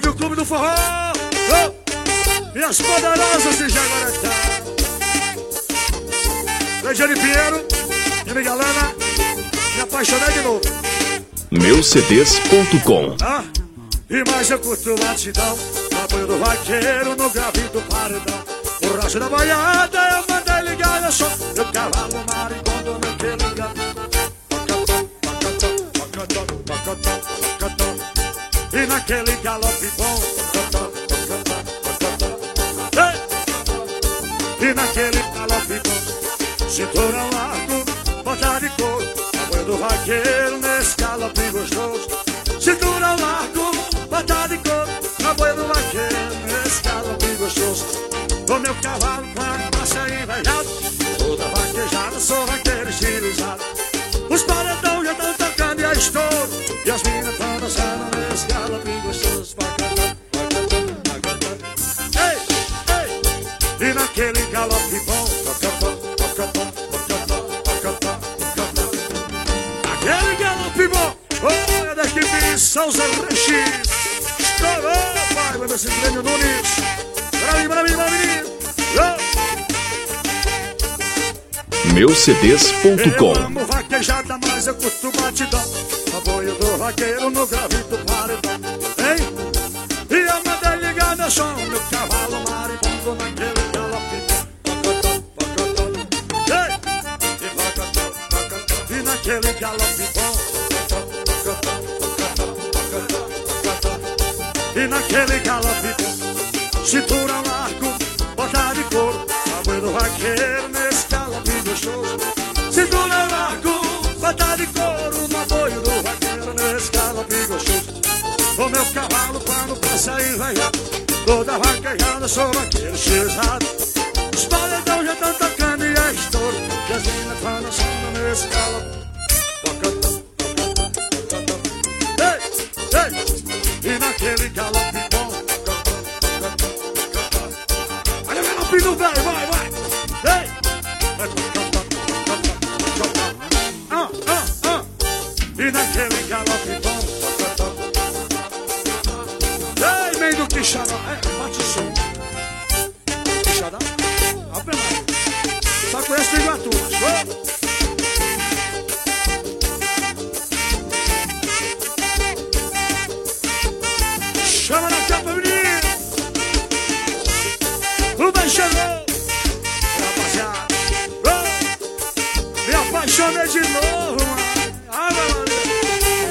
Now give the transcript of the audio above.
Rádio Clube do Forró. Oh, minhas poderosas de Jaguaretá. Legiane Pinheiro e Miguelana. Me apaixonei de novo. Meucds.com Ah, e mais eu curto latidão. Apoio do vaqueiro no grave do paredão. O racho da boiada eu mandei ligar, eu sou meu cavalo maribondo naquele lugar. E naquele galope bom. E naquele galope bom. Cinturão largo, bota de couro. Apoio do vaqueiro nesse galope gostoso. Cinturão largo, bota de couro. Apoio do vaqueiro nesse galope gostoso. O meu cavalo quando passa envelhado. Toda vaquejada, sou vaqueiro naquele galope bom. Aquele galope bom. Olha da equipe São Zé Rex. Estourou, pai. Vai ver esse Grêmio Nunes. Pra mim, pra mim, pra mim. Meucds.com Eu amo vaquejada, mas eu curto batidão. Apoio do vaqueiro no grave do paredão. Hein? E eu mandei ligar meu som, naquele galope bom. E naquele galope bom. Cintura largo, bota de couro. Apoio do vaqueiro nesse galope gostoso. Cintura largo, bota de couro. No apoio do vaqueiro nesse galope gostoso. O meu cavalo quando passa envaiado Toda vaquejada sou vaqueiro xizado Os paredão já estão tocando e é estouro E as minas estão dançando nesse galope Ei! E naquele galope bom. Olha o galope do velho, vai, vai! Ei! Ah, ah, ah! E naquele galope bom. Ei, meio do quixadá. É, bate o som. Quixadá? Abre mais. Só conhece o Iguatu, mas apaixonei de novo.